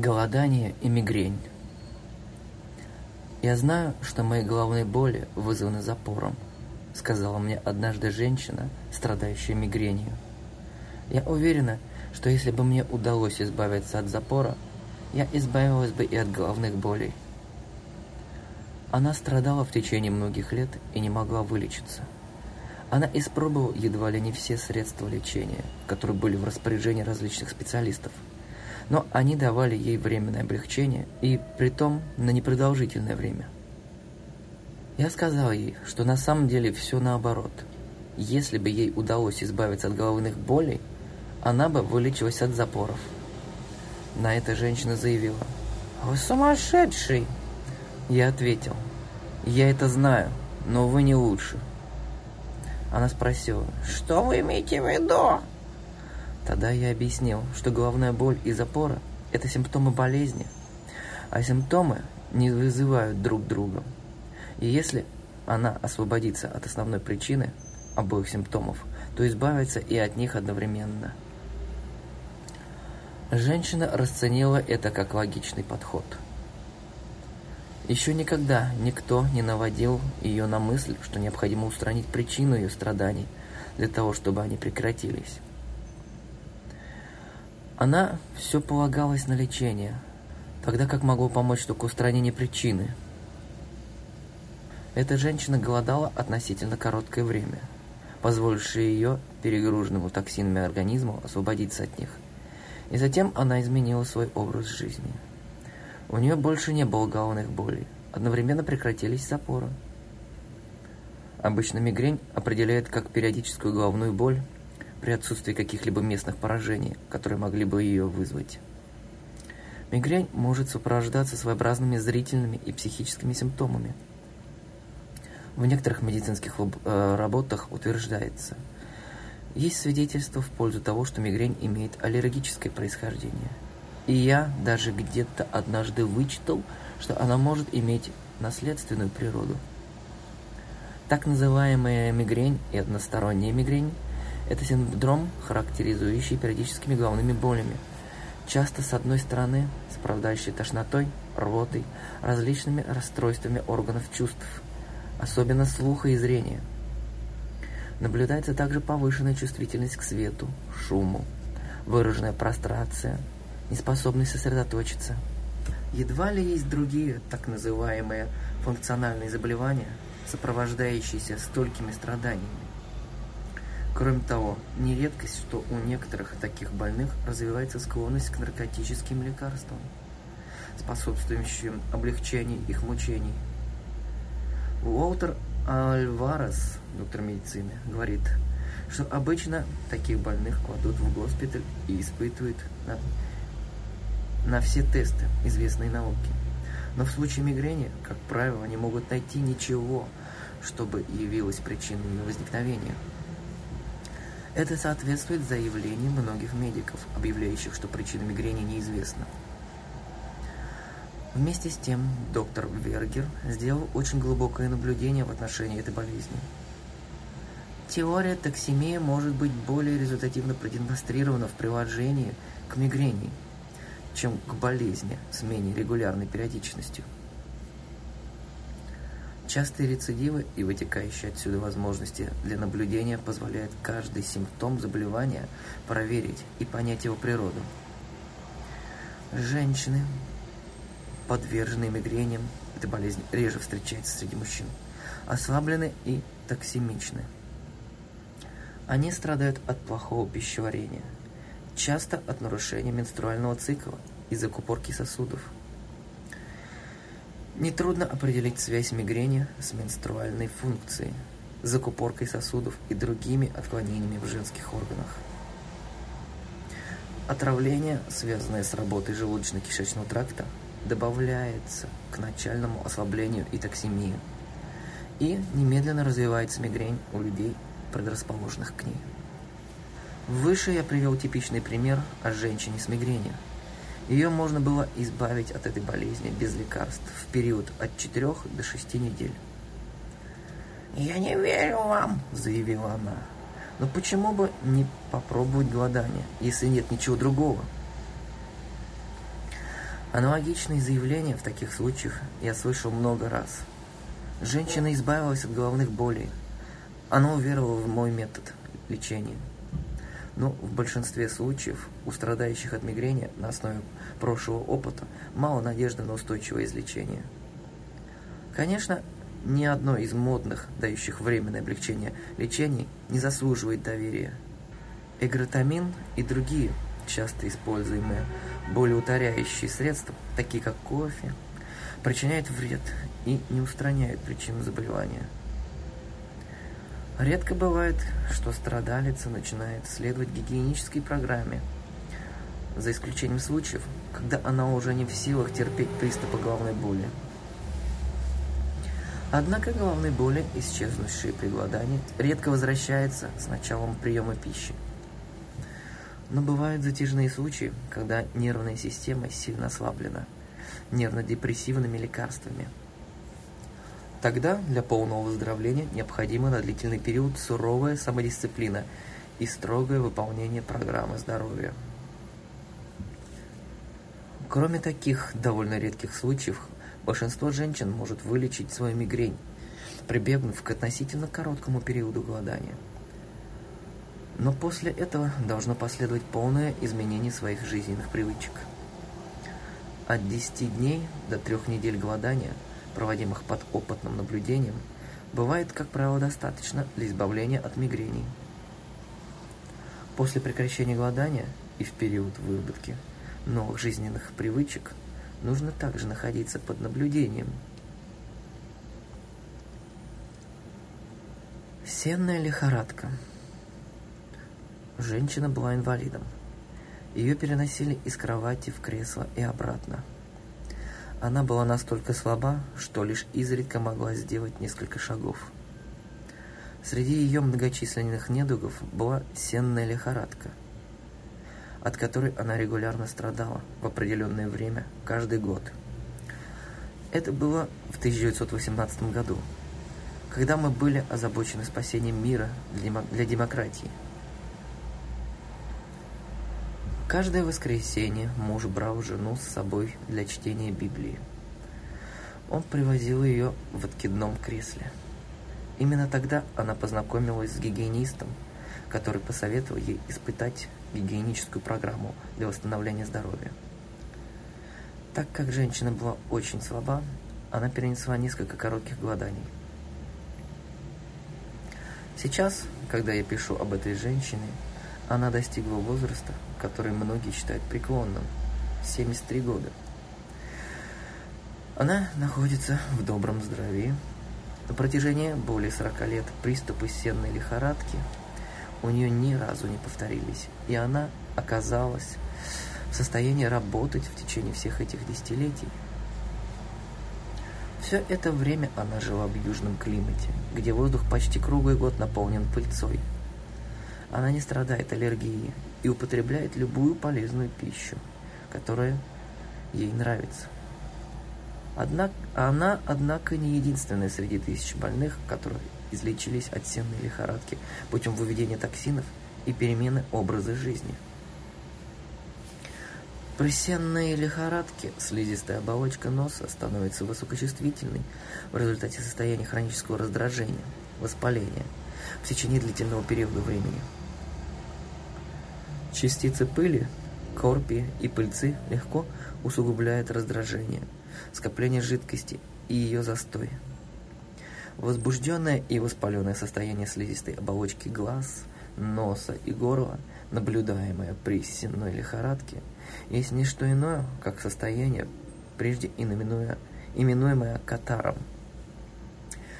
Голодание и мигрень. «Я знаю, что мои головные боли вызваны запором», сказала мне однажды женщина, страдающая мигренью. «Я уверена, что если бы мне удалось избавиться от запора, я избавилась бы и от головных болей». Она страдала в течение многих лет и не могла вылечиться. Она испробовала едва ли не все средства лечения, которые были в распоряжении различных специалистов – но они давали ей временное облегчение, и притом на непродолжительное время. Я сказал ей, что на самом деле все наоборот. Если бы ей удалось избавиться от головных болей, она бы вылечилась от запоров. На это женщина заявила, «Вы сумасшедший!» Я ответил, «Я это знаю, но вы не лучше». Она спросила, «Что вы имеете в виду?» Тогда я объяснил, что головная боль и запора – это симптомы болезни, а симптомы не вызывают друг друга. И если она освободится от основной причины обоих симптомов, то избавится и от них одновременно. Женщина расценила это как логичный подход. Еще никогда никто не наводил ее на мысль, что необходимо устранить причину ее страданий для того, чтобы они прекратились. Она все полагалась на лечение, тогда как могло помочь только устранение причины. Эта женщина голодала относительно короткое время, позволившее ее перегруженному токсинами организму освободиться от них. И затем она изменила свой образ жизни. У нее больше не было головных болей, одновременно прекратились запоры. Обычно мигрень определяет как периодическую головную боль, при отсутствии каких-либо местных поражений, которые могли бы ее вызвать. Мигрень может сопровождаться своеобразными зрительными и психическими симптомами. В некоторых медицинских э, работах утверждается, есть свидетельства в пользу того, что мигрень имеет аллергическое происхождение. И я даже где-то однажды вычитал, что она может иметь наследственную природу. Так называемая мигрень и односторонняя мигрень – это синдром, характеризующий периодическими головными болями, часто с одной стороны сопровождающий тошнотой, рвотой, различными расстройствами органов чувств, особенно слуха и зрения. Наблюдается также повышенная чувствительность к свету, шуму, выраженная прострация, неспособность сосредоточиться. Едва ли есть другие так называемые функциональные заболевания, сопровождающиеся столькими страданиями. Кроме того, не редкость, что у некоторых таких больных развивается склонность к наркотическим лекарствам, способствующим облегчению их мучений. Уолтер Альварес, доктор медицины, говорит, что обычно таких больных кладут в госпиталь и испытывают на, на все тесты, известные науки. Но в случае мигрени, как правило, не могут найти ничего, чтобы явилось причиной ее возникновения – это соответствует заявлениям многих медиков, объявляющих, что причина мигрени неизвестна. Вместе с тем, доктор Вергер сделал очень глубокое наблюдение в отношении этой болезни. Теория токсемии может быть более результативно продемонстрирована в приложении к мигрени, чем к болезни с менее регулярной периодичностью. Частые рецидивы и вытекающие отсюда возможности для наблюдения позволяют каждый симптом заболевания проверить и понять его природу. Женщины, подверженные мигрениям, эта болезнь реже встречается среди мужчин, ослаблены и токсимичны. Они страдают от плохого пищеварения, часто от нарушения менструального цикла из-за купорки сосудов – Нетрудно определить связь мигрени с менструальной функцией, закупоркой сосудов и другими отклонениями в женских органах. Отравление, связанное с работой желудочно-кишечного тракта, добавляется к начальному ослаблению и токсемии, и немедленно развивается мигрень у людей, предрасположенных к ней. Выше я привел типичный пример о женщине с мигренью – ее можно было избавить от этой болезни без лекарств в период от 4 до 6 недель. «Я не верю вам», — заявила она. «Но почему бы не попробовать голодание, если нет ничего другого?» Аналогичные заявления в таких случаях я слышал много раз. Женщина избавилась от головных болей. Она уверовала в мой метод лечения. Но в большинстве случаев у страдающих от мигрени на основе прошлого опыта мало надежды на устойчивое излечение. Конечно, ни одно из модных, дающих временное облегчение лечений, не заслуживает доверия. Эгротамин и другие часто используемые болеутоляющие средства, такие как кофе, причиняют вред и не устраняют причину заболевания. Редко бывает, что страдалица начинает следовать гигиенической программе, за исключением случаев, когда она уже не в силах терпеть приступы головной боли. Однако головные боли, исчезнувшие при голодании, редко возвращаются с началом приема пищи. Но бывают затяжные случаи, когда нервная система сильно ослаблена нервно-депрессивными лекарствами. Тогда для полного выздоровления необходима на длительный период суровая самодисциплина и строгое выполнение программы здоровья. Кроме таких довольно редких случаев, большинство женщин может вылечить свою мигрень, прибегнув к относительно короткому периоду голодания – но после этого должно последовать полное изменение своих жизненных привычек. От 10 дней до 3 недель голодания, проводимых под опытным наблюдением, бывает, как правило, достаточно для избавления от мигрений. После прекращения голодания и в период выработки новых жизненных привычек нужно также находиться под наблюдением. Сенная лихорадка – Женщина была инвалидом. Ее переносили из кровати в кресло и обратно. Она была настолько слаба, что лишь изредка могла сделать несколько шагов. Среди ее многочисленных недугов была сенная лихорадка, от которой она регулярно страдала в определенное время каждый год. Это было в 1918 году, когда мы были озабочены спасением мира для демократии – Каждое воскресенье муж брал жену с собой для чтения Библии. Он привозил ее в откидном кресле. Именно тогда она познакомилась с гигиенистом, который посоветовал ей испытать гигиеническую программу для восстановления здоровья. Так как женщина была очень слаба, она перенесла несколько коротких голоданий. Сейчас, когда я пишу об этой женщине, она достигла возраста, который многие считают преклонным – 73 года. Она находится в добром здравии. На протяжении более 40 лет приступы сенной лихорадки у нее ни разу не повторились, и она оказалась в состоянии работать в течение всех этих десятилетий. Все это время она жила в южном климате, где воздух почти круглый год наполнен пыльцой – она не страдает аллергией и употребляет любую полезную пищу, которая ей нравится. Однако, она, однако, не единственная среди тысяч больных, которые излечились от сенной лихорадки путем выведения токсинов и перемены образа жизни. При сенной лихорадке слизистая оболочка носа становится высокочувствительной в результате состояния хронического раздражения, воспаления в течение длительного периода времени – Частицы пыли, корпи и пыльцы легко усугубляют раздражение, скопление жидкости и ее застой. Возбужденное и воспаленное состояние слизистой оболочки глаз, носа и горла, наблюдаемое при сенной лихорадке, есть не что иное, как состояние, прежде именуя, именуемое катаром.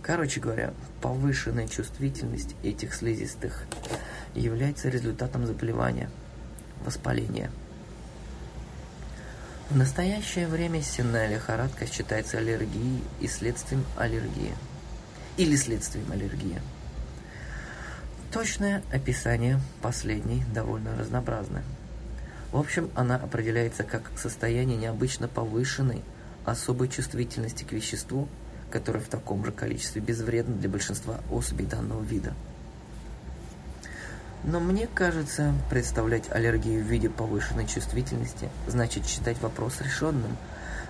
Короче говоря, повышенная чувствительность этих слизистых является результатом заболевания – воспаления. В настоящее время сенная лихорадка считается аллергией и следствием аллергии. Или следствием аллергии. Точное описание последней довольно разнообразно. В общем, она определяется как состояние необычно повышенной особой чувствительности к веществу, которое в таком же количестве безвредно для большинства особей данного вида – Но мне кажется, представлять аллергию в виде повышенной чувствительности значит считать вопрос решенным,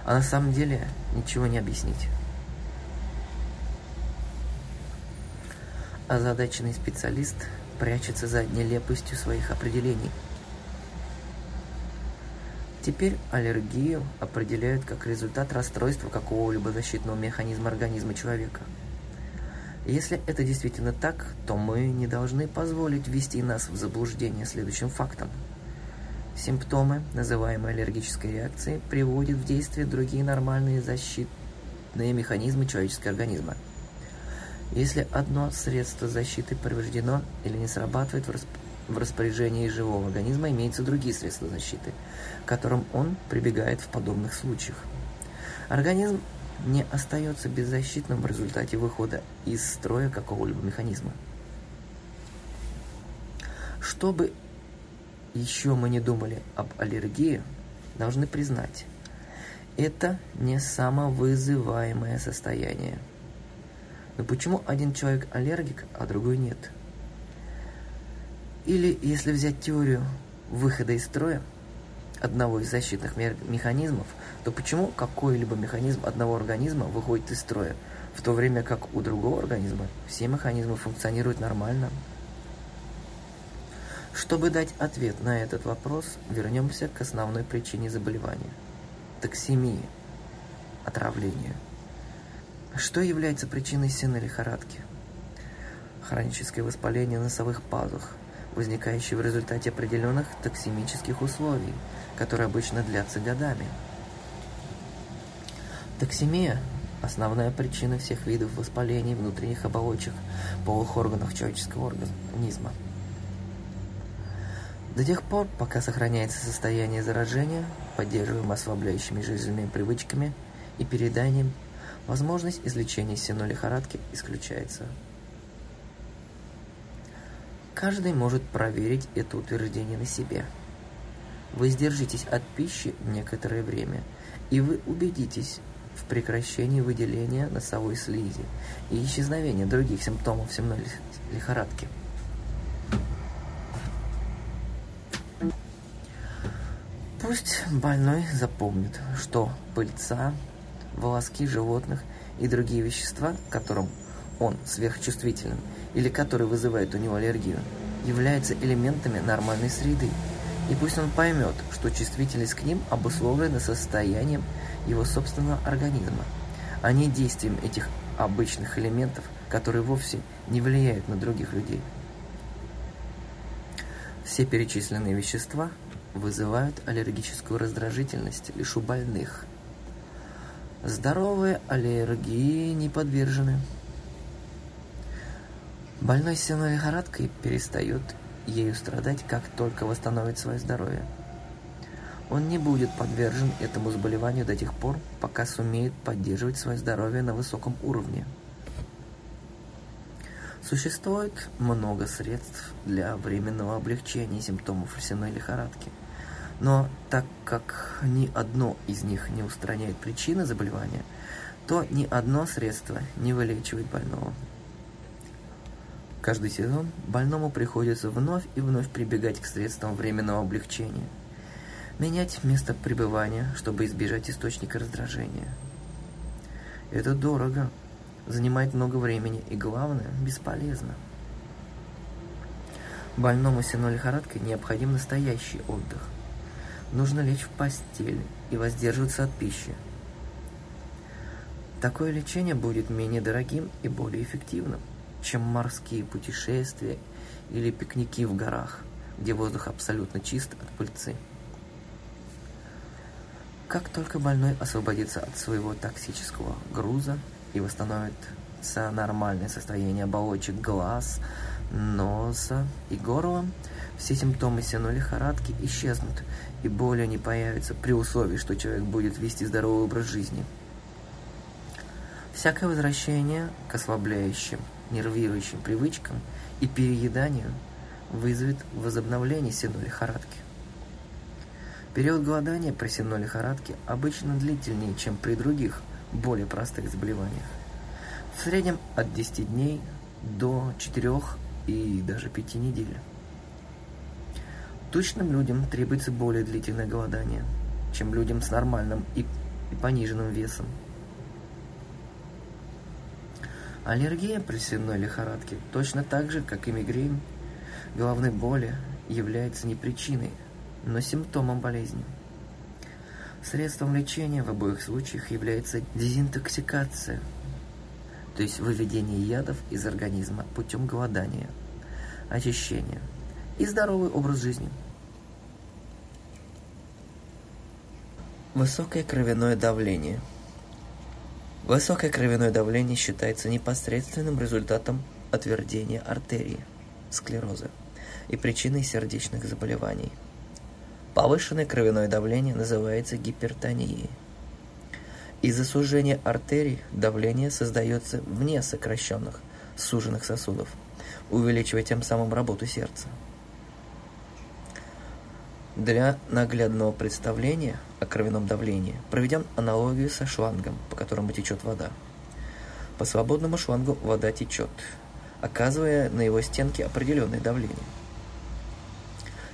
а на самом деле ничего не объяснить. Озадаченный специалист прячется за нелепостью своих определений. Теперь аллергию определяют как результат расстройства какого-либо защитного механизма организма человека – если это действительно так, то мы не должны позволить ввести нас в заблуждение следующим фактом. Симптомы, называемые аллергической реакцией, приводят в действие другие нормальные защитные механизмы человеческого организма. Если одно средство защиты повреждено или не срабатывает в, расп... в распоряжении живого организма, имеются другие средства защиты, к которым он прибегает в подобных случаях. Организм не остается беззащитным в результате выхода из строя какого-либо механизма. Чтобы еще мы не думали об аллергии, должны признать, это не самовызываемое состояние. Но почему один человек аллергик, а другой нет? Или, если взять теорию выхода из строя одного из защитных механизмов – то почему какой-либо механизм одного организма выходит из строя, в то время как у другого организма все механизмы функционируют нормально? Чтобы дать ответ на этот вопрос, вернемся к основной причине заболевания – токсемии, отравления. Что является причиной сенной лихорадки? Хроническое воспаление носовых пазух, возникающее в результате определенных токсемических условий, которые обычно длятся годами – Токсемия – основная причина всех видов воспалений внутренних оболочек полых органов человеческого организма. До тех пор, пока сохраняется состояние заражения, поддерживаемое ослабляющими жизненными привычками и переданием, возможность излечения сенной лихорадки исключается. Каждый может проверить это утверждение на себе. Вы сдержитесь от пищи некоторое время, и вы убедитесь, в прекращении выделения носовой слизи и исчезновения других симптомов семной лихорадки. Пусть больной запомнит, что пыльца, волоски животных и другие вещества, к которым он сверхчувствителен или которые вызывают у него аллергию, являются элементами нормальной среды. И пусть он поймет, что чувствительность к ним обусловлена состоянием его собственного организма, а не действием этих обычных элементов, которые вовсе не влияют на других людей. Все перечисленные вещества вызывают аллергическую раздражительность лишь у больных. Здоровые аллергии не подвержены. Больной сильной лихорадкой перестает ею страдать, как только восстановит свое здоровье. Он не будет подвержен этому заболеванию до тех пор, пока сумеет поддерживать свое здоровье на высоком уровне. Существует много средств для временного облегчения симптомов сенной лихорадки. Но так как ни одно из них не устраняет причины заболевания, то ни одно средство не вылечивает больного. Каждый сезон больному приходится вновь и вновь прибегать к средствам временного облегчения – менять место пребывания, чтобы избежать источника раздражения. Это дорого, занимает много времени и, главное, бесполезно. Больному сенной лихорадкой необходим настоящий отдых. Нужно лечь в постель и воздерживаться от пищи. Такое лечение будет менее дорогим и более эффективным, чем морские путешествия или пикники в горах, где воздух абсолютно чист от пыльцы. Как только больной освободится от своего токсического груза и восстановится нормальное состояние оболочек глаз, носа и горла, все симптомы сенной лихорадки исчезнут и более не появятся при условии, что человек будет вести здоровый образ жизни. Всякое возвращение к ослабляющим, нервирующим привычкам и перееданию вызовет возобновление сенной лихорадки. Период голодания при сенной лихорадке обычно длительнее, чем при других, более простых заболеваниях. В среднем от 10 дней до 4 и даже 5 недель. Тучным людям требуется более длительное голодание, чем людям с нормальным и, и пониженным весом. Аллергия при свиной лихорадке точно так же, как и мигрень, головной боли, является не причиной, но симптомом болезни. Средством лечения в обоих случаях является дезинтоксикация, то есть выведение ядов из организма путем голодания, очищения и здоровый образ жизни. Высокое кровяное давление. Высокое кровяное давление считается непосредственным результатом отвердения артерии, склероза и причиной сердечных заболеваний. Повышенное кровяное давление называется гипертонией. Из-за сужения артерий давление создается вне сокращенных, суженных сосудов, увеличивая тем самым работу сердца. Для наглядного представления о кровяном давлении проведем аналогию со шлангом, по которому течет вода. По свободному шлангу вода течет, оказывая на его стенке определенное давление.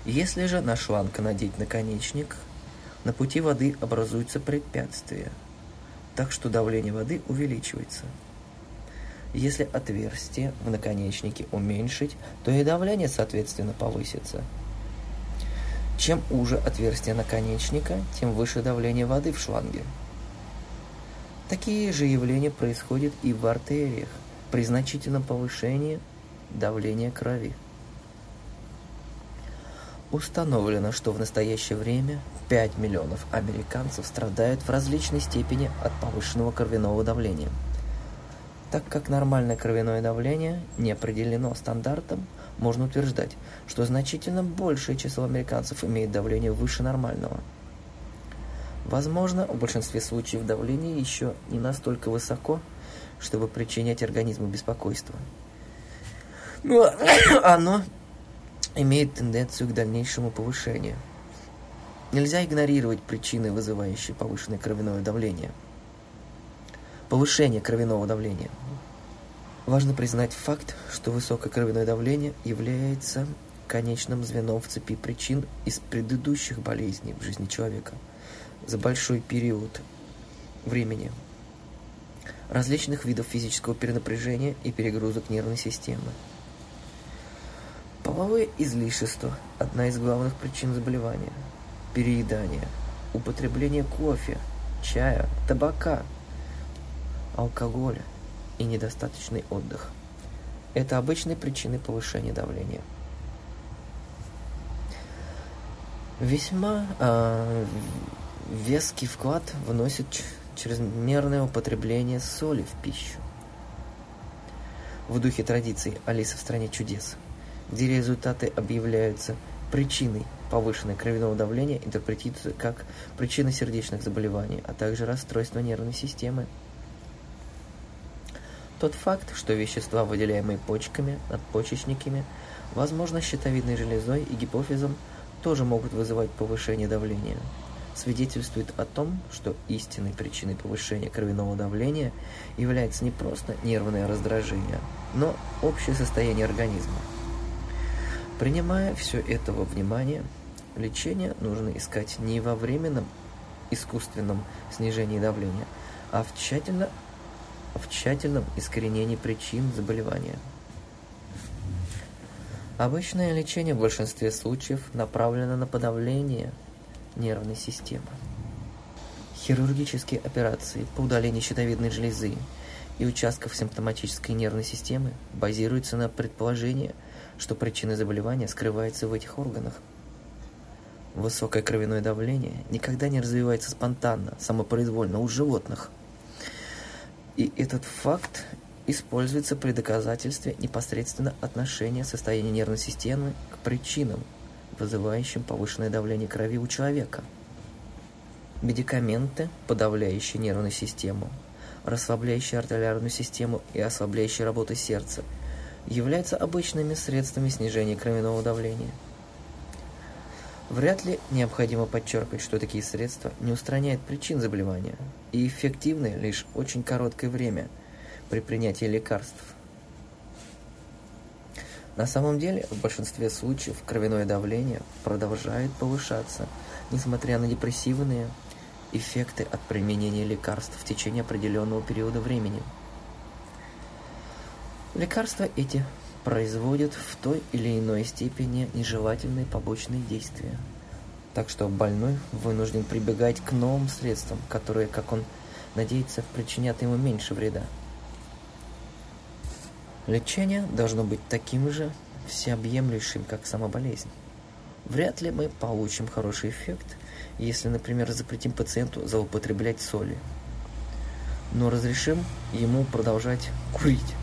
Если же на шланг надеть наконечник, на пути воды образуется препятствие, так что давление воды увеличивается. Если отверстие в наконечнике уменьшить, то и давление, соответственно, повысится – чем уже отверстие наконечника, тем выше давление воды в шланге. Такие же явления происходят и в артериях при значительном повышении давления крови. Установлено, что в настоящее время 5 миллионов американцев страдают в различной степени от повышенного кровяного давления. Так как нормальное кровяное давление не определено стандартом, можно утверждать, что значительно большее число американцев имеет давление выше нормального. Возможно, в большинстве случаев давление еще не настолько высоко, чтобы причинять организму беспокойство. Но оно имеет тенденцию к дальнейшему повышению. Нельзя игнорировать причины, вызывающие повышенное кровяное давление. Повышение кровяного давления – Важно признать факт, что высокое кровяное давление является конечным звеном в цепи причин из предыдущих болезней в жизни человека за большой период времени, различных видов физического перенапряжения и перегрузок нервной системы. Половое излишество – одна из главных причин заболевания. Переедание, употребление кофе, чая, табака, алкоголя – и недостаточный отдых. Это обычные причины повышения давления. Весьма э, веский вклад вносит чрезмерное употребление соли в пищу. В духе традиций «Алиса в стране чудес», где результаты объявляются причиной повышенного кровяного давления, интерпретируются как причина сердечных заболеваний, а также расстройства нервной системы – тот факт, что вещества, выделяемые почками, надпочечниками, возможно, щитовидной железой и гипофизом, тоже могут вызывать повышение давления, свидетельствует о том, что истинной причиной повышения кровяного давления является не просто нервное раздражение, но общее состояние организма. Принимая все это во внимание, лечение нужно искать не во временном искусственном снижении давления, а в тщательно в тщательном искоренении причин заболевания. Обычное лечение в большинстве случаев направлено на подавление нервной системы. Хирургические операции по удалению щитовидной железы и участков симптоматической нервной системы базируются на предположении, что причина заболевания скрывается в этих органах. Высокое кровяное давление никогда не развивается спонтанно, самопроизвольно у животных – и этот факт используется при доказательстве непосредственно отношения состояния нервной системы к причинам, вызывающим повышенное давление крови у человека. Медикаменты, подавляющие нервную систему, расслабляющие артериальную систему и ослабляющие работу сердца, являются обычными средствами снижения кровяного давления – Вряд ли необходимо подчеркивать, что такие средства не устраняют причин заболевания и эффективны лишь очень короткое время при принятии лекарств. На самом деле, в большинстве случаев кровяное давление продолжает повышаться, несмотря на депрессивные эффекты от применения лекарств в течение определенного периода времени. Лекарства эти производят в той или иной степени нежелательные побочные действия. Так что больной вынужден прибегать к новым средствам, которые, как он надеется, причинят ему меньше вреда. Лечение должно быть таким же всеобъемлющим, как сама болезнь. Вряд ли мы получим хороший эффект, если, например, запретим пациенту злоупотреблять соли, но разрешим ему продолжать курить.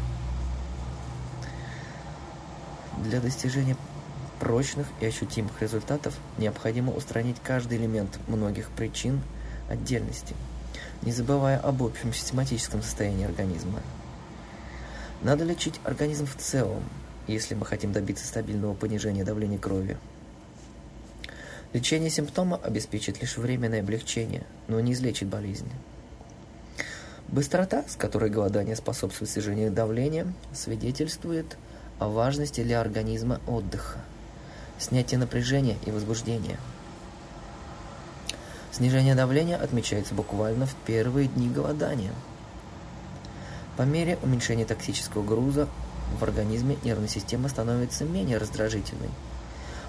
Для достижения прочных и ощутимых результатов необходимо устранить каждый элемент многих причин отдельности, не забывая об общем систематическом состоянии организма – надо лечить организм в целом, если мы хотим добиться стабильного понижения давления крови. Лечение симптома обеспечит лишь временное облегчение, но не излечит болезнь. Быстрота, с которой голодание способствует снижению давления, свидетельствует о важности для организма отдыха, снятия напряжения и возбуждения. Снижение давления отмечается буквально в первые дни голодания – по мере уменьшения токсического груза в организме нервная система становится менее раздражительной.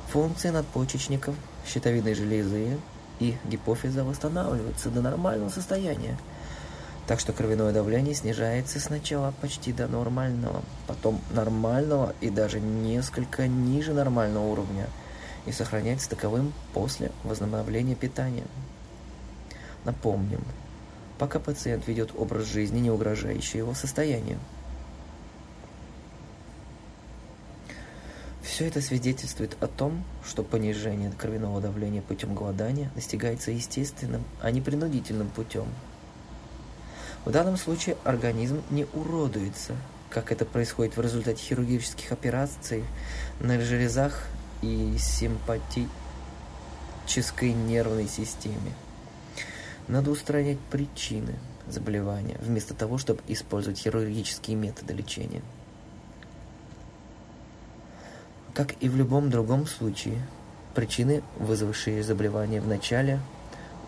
Функции надпочечников, щитовидной железы и гипофиза восстанавливаются до нормального состояния. Так что кровяное давление снижается сначала почти до нормального, потом нормального и даже несколько ниже нормального уровня и сохраняется таковым после возобновления питания. Напомним, пока пациент ведет образ жизни, не угрожающий его состоянию. Все это свидетельствует о том, что понижение кровяного давления путем голодания достигается естественным, а не принудительным путем. В данном случае организм не уродуется, как это происходит в результате хирургических операций на железах и симпатической нервной системе. Надо устранять причины заболевания, вместо того, чтобы использовать хирургические методы лечения. Как и в любом другом случае, причины, вызвавшие заболевание в начале,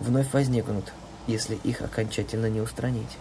вновь возникнут, если их окончательно не устранить.